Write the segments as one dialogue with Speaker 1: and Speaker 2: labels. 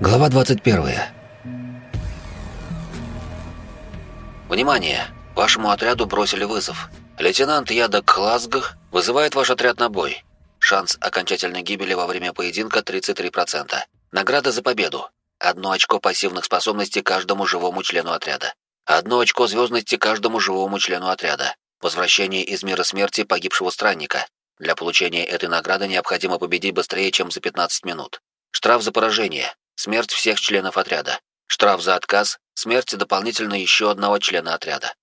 Speaker 1: Глава 21. Внимание! Вашему отряду бросили вызов. Лейтенант Ядок Хлазгах вызывает ваш отряд на бой. Шанс окончательной гибели во время поединка 33%. Награда за победу. Одно очко пассивных способностей каждому живому члену отряда. Одно очко звездности каждому живому члену отряда. Возвращение из мира смерти погибшего странника. Для получения этой награды необходимо победить быстрее, чем за 15 минут. Штраф за поражение. Смерть всех членов отряда. Штраф за отказ. Смерть дополнительно еще одного члена отряда.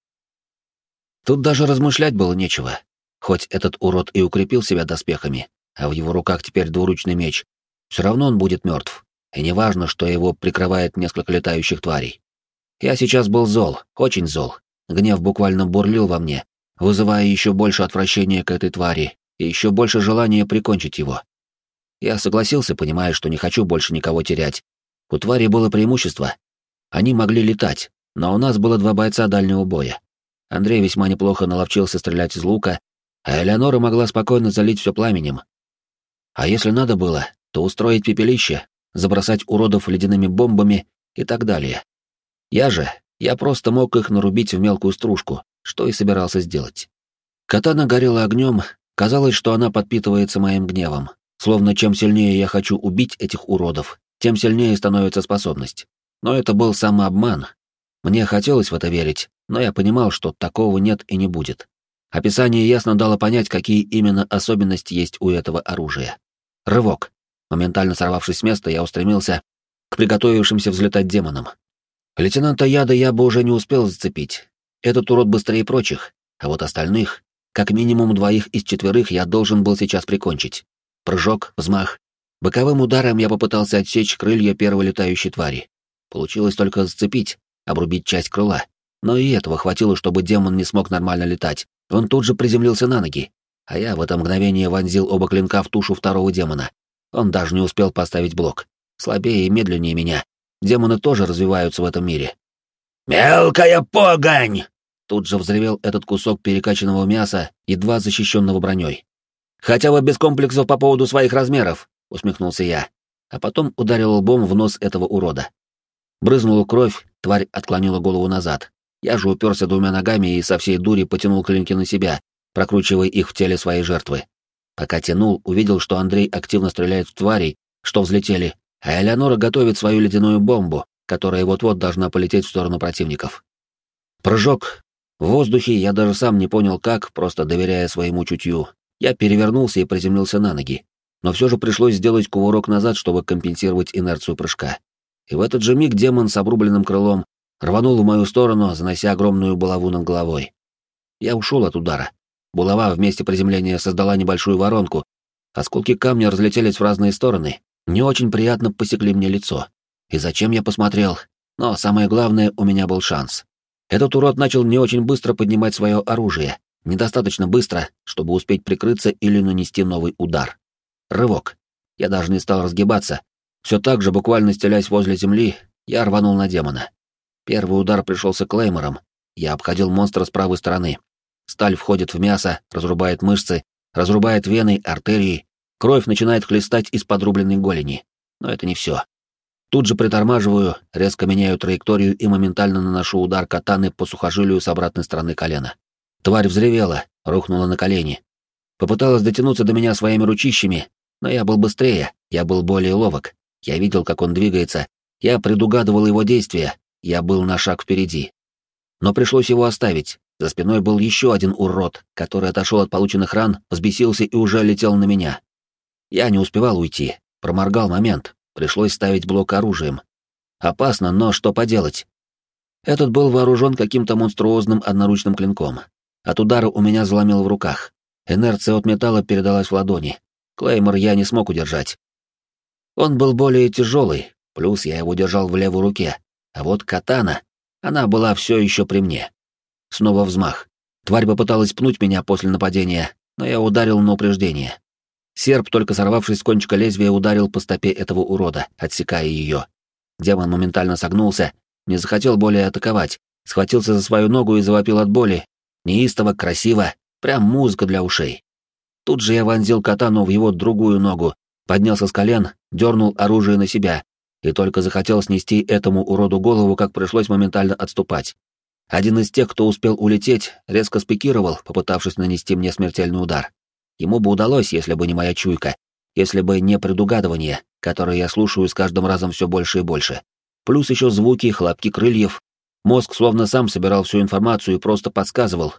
Speaker 1: Тут даже размышлять было нечего. Хоть этот урод и укрепил себя доспехами, а в его руках теперь двуручный меч, все равно он будет мертв. И неважно, что его прикрывает несколько летающих тварей. Я сейчас был зол, очень зол. Гнев буквально бурлил во мне, вызывая еще больше отвращения к этой твари и еще больше желания прикончить его. Я согласился, понимая, что не хочу больше никого терять. У твари было преимущество. Они могли летать, но у нас было два бойца дальнего боя. Андрей весьма неплохо наловчился стрелять из лука, а Элеонора могла спокойно залить все пламенем. А если надо было, то устроить пепелище, забросать уродов ледяными бомбами и так далее. Я же, я просто мог их нарубить в мелкую стружку, что и собирался сделать. Катана горела огнем, казалось, что она подпитывается моим гневом, словно чем сильнее я хочу убить этих уродов, тем сильнее становится способность. Но это был самообман. Мне хотелось в это верить, но я понимал, что такого нет и не будет. Описание ясно дало понять, какие именно особенности есть у этого оружия. Рывок. Моментально сорвавшись с места, я устремился к приготовившимся взлетать демонам. Лейтенанта Яда я бы уже не успел зацепить. Этот урод быстрее прочих, а вот остальных, как минимум двоих из четверых, я должен был сейчас прикончить. Прыжок, взмах. Боковым ударом я попытался отсечь крылья первой летающей твари. Получилось только зацепить, обрубить часть крыла. Но и этого хватило, чтобы демон не смог нормально летать. Он тут же приземлился на ноги, а я в это мгновение вонзил оба клинка в тушу второго демона. Он даже не успел поставить блок. Слабее и медленнее меня. Демоны тоже развиваются в этом мире. «Мелкая погонь!» Тут же взревел этот кусок перекачанного мяса, едва защищенного броней. «Хотя бы без комплексов по поводу своих размеров», — усмехнулся я, а потом ударил лбом в нос этого урода. Брызнула кровь, тварь отклонила голову назад. Я же уперся двумя ногами и со всей дури потянул клинки на себя, прокручивая их в теле своей жертвы. Пока тянул, увидел, что Андрей активно стреляет в тварей, что взлетели, а Элеонора готовит свою ледяную бомбу, которая вот-вот должна полететь в сторону противников. Прыжок. В воздухе я даже сам не понял как, просто доверяя своему чутью. Я перевернулся и приземлился на ноги. Но все же пришлось сделать кувырок назад, чтобы компенсировать инерцию прыжка. И в этот же миг демон с обрубленным крылом рванул в мою сторону, занося огромную булаву над головой. Я ушел от удара. Булава в месте приземления создала небольшую воронку. Осколки камня разлетелись в разные стороны. Не очень приятно посекли мне лицо. И зачем я посмотрел? Но самое главное, у меня был шанс. Этот урод начал не очень быстро поднимать свое оружие. Недостаточно быстро, чтобы успеть прикрыться или нанести новый удар. Рывок. Я даже не стал разгибаться. Все так же, буквально стелясь возле земли, я рванул на демона. Первый удар пришелся клеймором. Я обходил монстра с правой стороны. Сталь входит в мясо, разрубает мышцы, разрубает вены, артерии. Кровь начинает хлестать из подрубленной голени. Но это не все. Тут же притормаживаю, резко меняю траекторию и моментально наношу удар катаны по сухожилию с обратной стороны колена. Тварь взревела, рухнула на колени. Попыталась дотянуться до меня своими ручищами, но я был быстрее, я был более ловок. Я видел, как он двигается, я предугадывал его действия, я был на шаг впереди. Но пришлось его оставить. За спиной был еще один урод, который отошел от полученных ран, взбесился и уже летел на меня. Я не успевал уйти, проморгал момент, пришлось ставить блок оружием. Опасно, но что поделать? Этот был вооружен каким-то монструозным одноручным клинком. От удара у меня заломил в руках. Инерция от металла передалась в ладони. Клеймор я не смог удержать. Он был более тяжелый, плюс я его держал в левой руке, а вот катана, она была все еще при мне. Снова взмах. Тварь попыталась пнуть меня после нападения, но я ударил на упреждение. Серп, только сорвавшись с кончика лезвия, ударил по стопе этого урода, отсекая ее. Демон моментально согнулся, не захотел более атаковать, схватился за свою ногу и завопил от боли. Неистово, красиво, прям музыка для ушей. Тут же я вонзил катану в его другую ногу, поднялся с колен, дернул оружие на себя, и только захотел снести этому уроду голову, как пришлось моментально отступать. Один из тех, кто успел улететь, резко спикировал, попытавшись нанести мне смертельный удар. Ему бы удалось, если бы не моя чуйка, если бы не предугадывание, которое я слушаю с каждым разом все больше и больше. Плюс еще звуки, хлопки крыльев. Мозг словно сам собирал всю информацию и просто подсказывал,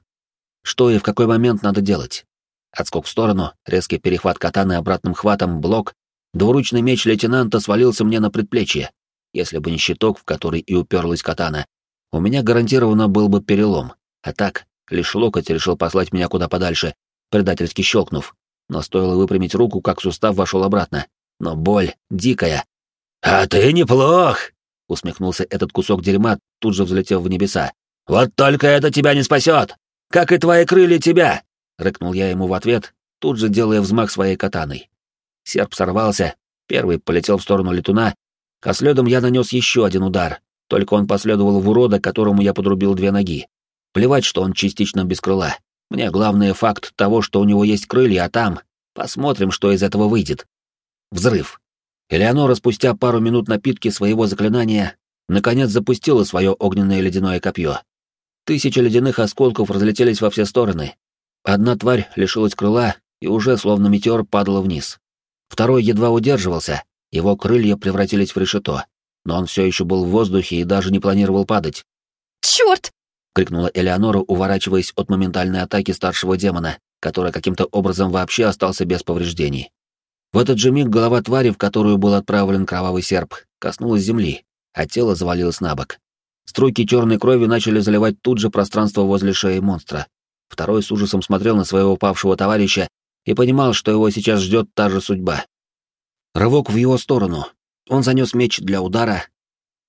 Speaker 1: что и в какой момент надо делать. Отскок в сторону, резкий перехват катаны обратным хватом, блок, двуручный меч лейтенанта свалился мне на предплечье. Если бы не щиток, в который и уперлась катана, у меня гарантированно был бы перелом. А так, лишь локоть решил послать меня куда подальше, предательски щелкнув. Но стоило выпрямить руку, как сустав вошел обратно. Но боль дикая. «А ты неплох!» — усмехнулся этот кусок дерьма, тут же взлетев в небеса. «Вот только это тебя не спасет! Как и твои крылья тебя!» — рыкнул я ему в ответ, тут же делая взмах своей катаной. Серп сорвался, первый полетел в сторону летуна, а следом я нанес еще один удар, только он последовал в урода, которому я подрубил две ноги. Плевать, что он частично без крыла. Мне главный факт того, что у него есть крылья, а там... Посмотрим, что из этого выйдет. Взрыв. Элеонора спустя пару минут напитки своего заклинания наконец запустила свое огненное ледяное копье. Тысячи ледяных осколков разлетелись во все стороны. Одна тварь лишилась крыла и уже словно метеор падала вниз. Второй едва удерживался, его крылья превратились в решето, но он все еще был в воздухе и даже не планировал падать.
Speaker 2: «Черт!»
Speaker 1: — крикнула Элеонора, уворачиваясь от моментальной атаки старшего демона, который каким-то образом вообще остался без повреждений. В этот же миг голова твари, в которую был отправлен кровавый серп, коснулась земли, а тело завалилось на бок. Струйки черной крови начали заливать тут же пространство возле шеи монстра. Второй с ужасом смотрел на своего павшего товарища и понимал, что его сейчас ждет та же судьба. Рывок в его сторону. Он занес меч для удара,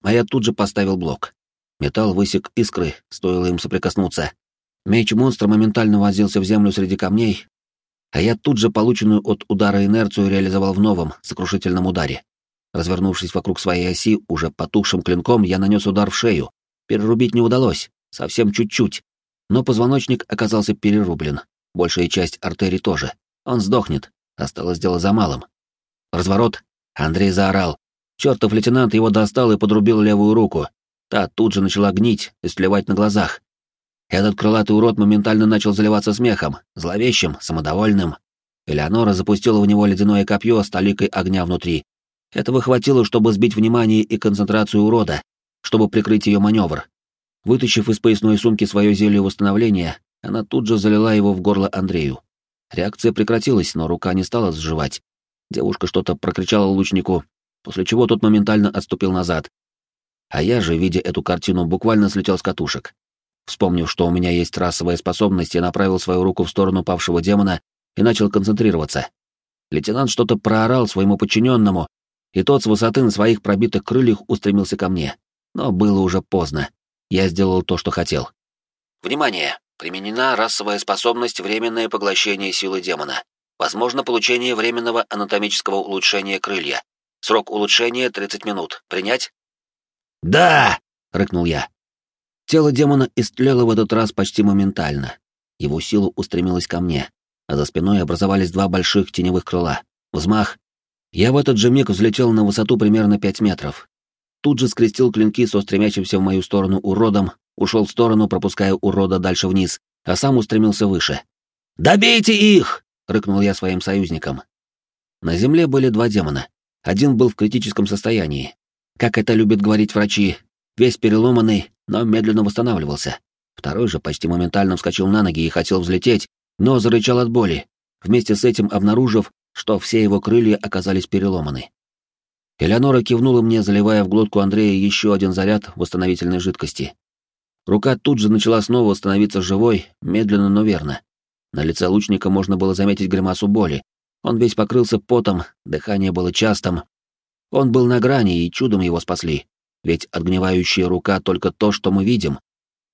Speaker 1: а я тут же поставил блок. Металл высек искры, стоило им соприкоснуться. Меч монстра моментально возился в землю среди камней, а я тут же полученную от удара инерцию реализовал в новом, сокрушительном ударе. Развернувшись вокруг своей оси, уже потухшим клинком, я нанес удар в шею. Перерубить не удалось, совсем чуть-чуть. Но позвоночник оказался перерублен. Большая часть артерий тоже. Он сдохнет. Осталось дело за малым. Разворот. Андрей заорал. Чертов лейтенант его достал и подрубил левую руку, Та тут же начала гнить и сливать на глазах. Этот крылатый урод моментально начал заливаться смехом, зловещим, самодовольным. Элеонора запустила в него ледяное копье с толикой огня внутри. Этого хватило, чтобы сбить внимание и концентрацию урода, чтобы прикрыть ее маневр. Вытащив из поясной сумки свое зелье восстановления, она тут же залила его в горло Андрею. Реакция прекратилась, но рука не стала сживать. Девушка что-то прокричала лучнику, после чего тот моментально отступил назад, а я же, видя эту картину, буквально слетел с катушек. Вспомнив, что у меня есть расовая способность, я направил свою руку в сторону павшего демона и начал концентрироваться. Лейтенант что-то проорал своему подчиненному, и тот с высоты на своих пробитых крыльях устремился ко мне. Но было уже поздно. Я сделал то, что хотел. Внимание! Применена расовая способность «Временное поглощение силы демона». Возможно получение временного анатомического улучшения крылья. Срок улучшения 30 минут. Принять?
Speaker 3: «Да!»
Speaker 1: — рыкнул я. Тело демона истлело в этот раз почти моментально. Его сила устремилась ко мне, а за спиной образовались два больших теневых крыла. Взмах. Я в этот же миг взлетел на высоту примерно пять метров. Тут же скрестил клинки со стремящимся в мою сторону уродом, ушел в сторону, пропуская урода дальше вниз, а сам устремился выше.
Speaker 3: «Добейте их!»
Speaker 1: — рыкнул я своим союзникам. На земле были два демона. Один был в критическом состоянии, как это любят говорить врачи, весь переломанный, но медленно восстанавливался. Второй же почти моментально вскочил на ноги и хотел взлететь, но зарычал от боли, вместе с этим обнаружив, что все его крылья оказались переломаны. Элеонора кивнула мне, заливая в глотку Андрея еще один заряд восстановительной жидкости. Рука тут же начала снова становиться живой, медленно, но верно. На лице лучника можно было заметить гримасу боли. Он весь покрылся потом, дыхание было частым, он был на грани, и чудом его спасли. Ведь отгнивающая рука — только то, что мы видим.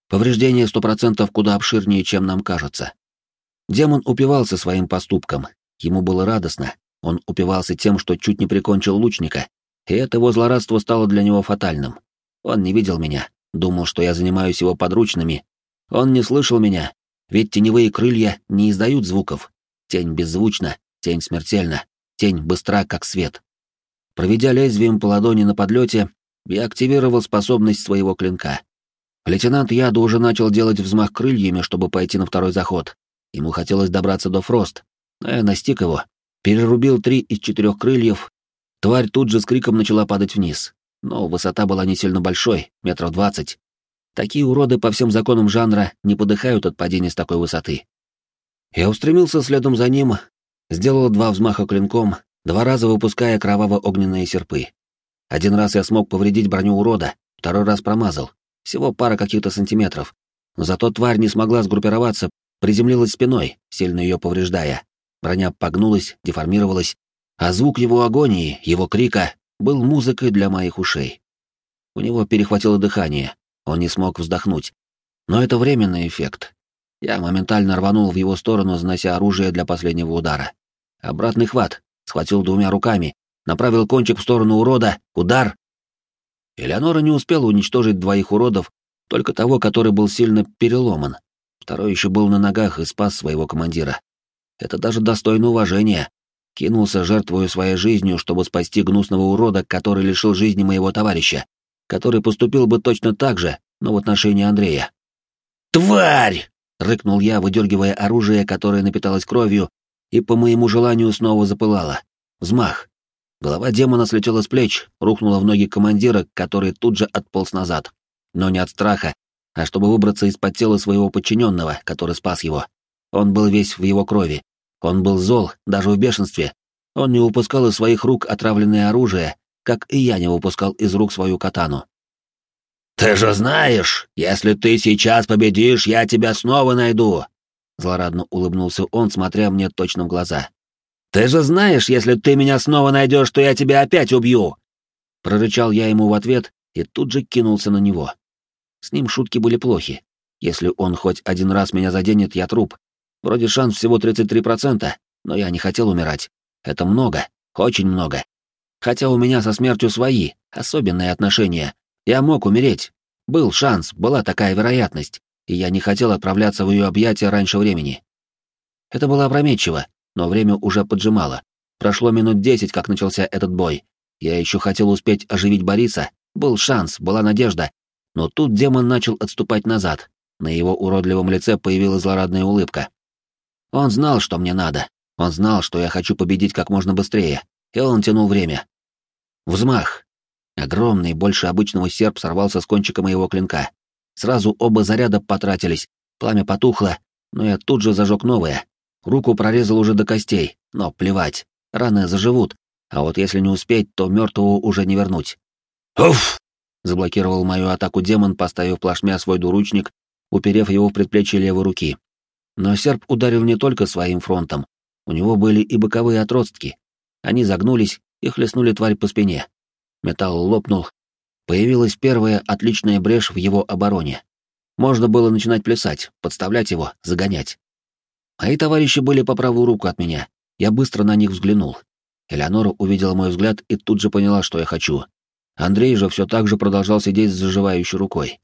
Speaker 1: Повреждение сто процентов куда обширнее, чем нам кажется. Демон упивался своим поступком. Ему было радостно. Он упивался тем, что чуть не прикончил лучника, и это его злорадство стало для него фатальным. Он не видел меня, думал, что я занимаюсь его подручными. Он не слышал меня, ведь теневые крылья не издают звуков. Тень беззвучна, тень смертельна. тень быстра, как свет. Проведя лезвием по ладони на подлете, я активировал способность своего клинка. Лейтенант Яду уже начал делать взмах крыльями, чтобы пойти на второй заход. Ему хотелось добраться до Фрост, но я настиг его, перерубил три из четырех крыльев. Тварь тут же с криком начала падать вниз, но высота была не сильно большой, метров двадцать. Такие уроды по всем законам жанра не подыхают от падения с такой высоты. Я устремился следом за ним, сделал два взмаха клинком, два раза выпуская кроваво-огненные серпы. Один раз я смог повредить броню урода, второй раз промазал. Всего пара каких-то сантиметров. Но зато тварь не смогла сгруппироваться, приземлилась спиной, сильно ее повреждая. Броня погнулась, деформировалась, а звук его агонии, его крика, был музыкой для моих ушей. У него перехватило дыхание, он не смог вздохнуть. Но это временный эффект. Я моментально рванул в его сторону, занося оружие для последнего удара. Обратный хват, схватил двумя руками, направил кончик в сторону урода, удар. Элеонора не успела уничтожить двоих уродов, только того, который был сильно переломан. Второй еще был на ногах и спас своего командира. Это даже достойно уважения. Кинулся, жертвуя своей жизнью, чтобы спасти гнусного урода, который лишил жизни моего товарища, который поступил бы точно так же, но в отношении Андрея. «Тварь!» — рыкнул я, выдергивая оружие, которое напиталось кровью, и по моему желанию снова запылало. Взмах. Голова демона слетела с плеч, рухнула в ноги командира, который тут же отполз назад. Но не от страха, а чтобы выбраться из-под тела своего подчиненного, который спас его. Он был весь в его крови. Он был зол, даже в бешенстве. Он не упускал из своих рук отравленное оружие, как и я не выпускал из рук свою катану. «Ты же знаешь, если ты сейчас победишь, я тебя снова найду!» Злорадно улыбнулся он, смотря мне точно в глаза. «Ты же знаешь, если ты меня снова найдешь, то я тебя опять убью!» Прорычал я ему в ответ и тут же кинулся на него. С ним шутки были плохи. Если он хоть один раз меня заденет, я труп. Вроде шанс всего 33%, но я не хотел умирать. Это много, очень много. Хотя у меня со смертью свои, особенные отношения. Я мог умереть. Был шанс, была такая вероятность, и я не хотел отправляться в ее объятия раньше времени. Это было опрометчиво, но время уже поджимало. Прошло минут десять, как начался этот бой. Я еще хотел успеть оживить Бориса, был шанс, была надежда. Но тут демон начал отступать назад. На его уродливом лице появилась злорадная улыбка. Он знал, что мне надо. Он знал, что я хочу победить как можно быстрее, и он тянул время. Взмах. Огромный, больше обычного серп сорвался с кончика моего клинка. Сразу оба заряда потратились, пламя потухло, но я тут же зажег новое, Руку прорезал уже до костей, но плевать, раны заживут, а вот если не успеть, то мертвого уже не вернуть. «Уф!» — заблокировал мою атаку демон, поставив плашмя свой дуручник, уперев его в предплечье левой руки. Но серп ударил не только своим фронтом, у него были и боковые отростки. Они загнулись и хлестнули тварь по спине. Металл лопнул. Появилась первая отличная брешь в его обороне. Можно было начинать плясать, подставлять его, загонять. Мои товарищи были по правую руку от меня. Я быстро на них взглянул. Элеонора увидела мой взгляд и тут же поняла, что я хочу. Андрей же все так же продолжал сидеть с заживающей рукой.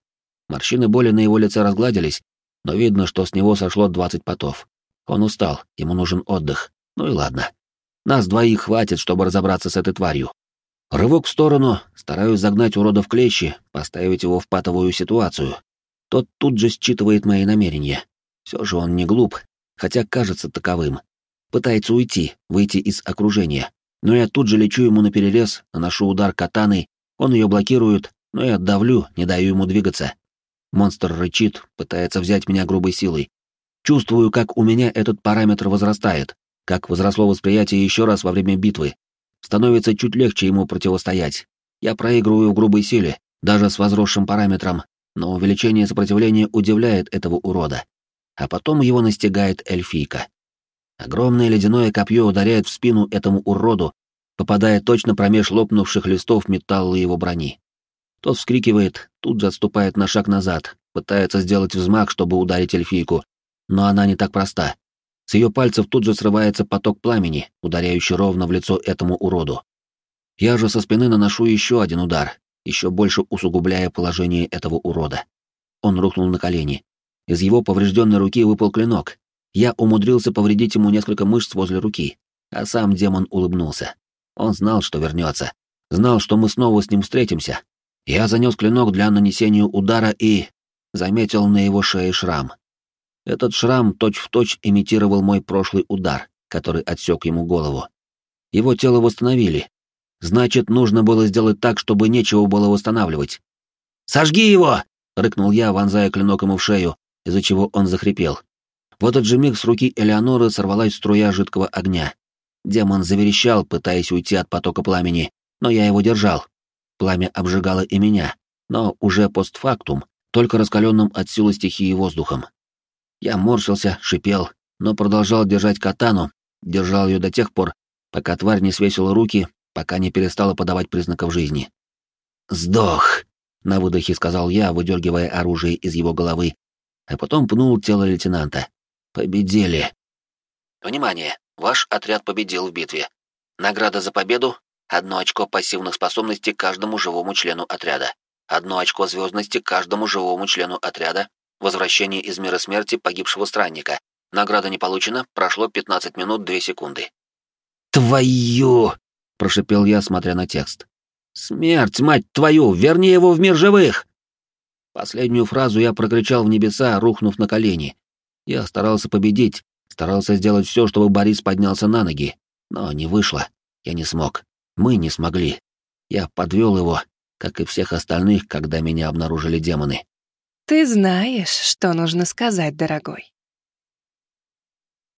Speaker 1: Морщины боли на его лице разгладились, но видно, что с него сошло двадцать потов. Он устал, ему нужен отдых. Ну и ладно. Нас двоих хватит, чтобы разобраться с этой тварью. Рывок в сторону, стараюсь загнать урода в клещи, поставить его в патовую ситуацию. Тот тут же считывает мои намерения. Все же он не глуп хотя кажется таковым. Пытается уйти, выйти из окружения. Но я тут же лечу ему на перерез, наношу удар катаной, он ее блокирует, но я давлю, не даю ему двигаться. Монстр рычит, пытается взять меня грубой силой. Чувствую, как у меня этот параметр возрастает, как возросло восприятие еще раз во время битвы. Становится чуть легче ему противостоять. Я проигрываю в грубой силе, даже с возросшим параметром, но увеличение сопротивления удивляет этого урода а потом его настигает эльфийка. Огромное ледяное копье ударяет в спину этому уроду, попадая точно промеж лопнувших листов металла его брони. Тот вскрикивает, тут же отступает на шаг назад, пытается сделать взмах, чтобы ударить эльфийку, но она не так проста. С ее пальцев тут же срывается поток пламени, ударяющий ровно в лицо этому уроду. Я же со спины наношу еще один удар, еще больше усугубляя положение этого урода. Он рухнул на колени, из его поврежденной руки выпал клинок. Я умудрился повредить ему несколько мышц возле руки. А сам демон улыбнулся. Он знал, что вернется. Знал, что мы снова с ним встретимся. Я занес клинок для нанесения удара и... заметил на его шее шрам. Этот шрам точь-в-точь точь имитировал мой прошлый удар, который отсек ему голову. Его тело восстановили. Значит, нужно было сделать так, чтобы нечего было восстанавливать. «Сожги его!» — рыкнул я, вонзая клинок ему в шею, из-за чего он захрипел. В этот же миг с руки Элеоноры сорвалась струя жидкого огня. Демон заверещал, пытаясь уйти от потока пламени, но я его держал. Пламя обжигало и меня, но уже постфактум, только раскаленным от силы стихии воздухом. Я морщился, шипел, но продолжал держать катану, держал ее до тех пор, пока тварь не свесила руки, пока не перестала подавать признаков жизни. «Сдох!» — на выдохе сказал я, выдергивая оружие из его головы, а потом пнул тело лейтенанта. «Победили!» «Внимание! Ваш отряд победил в битве. Награда за победу — одно очко пассивных способностей каждому живому члену отряда. Одно очко звездности каждому живому члену отряда Возвращение из мира смерти погибшего странника. Награда не получена, прошло 15 минут 2 секунды. «Твою!» — прошипел я, смотря на текст. «Смерть, мать твою! Верни его в мир живых!» Последнюю фразу я прокричал в небеса, рухнув на колени. Я старался победить, старался сделать все, чтобы Борис поднялся на ноги, но не вышло. Я не смог. Мы не смогли. Я подвел его, как и всех остальных, когда меня обнаружили демоны.
Speaker 2: Ты знаешь, что нужно сказать, дорогой.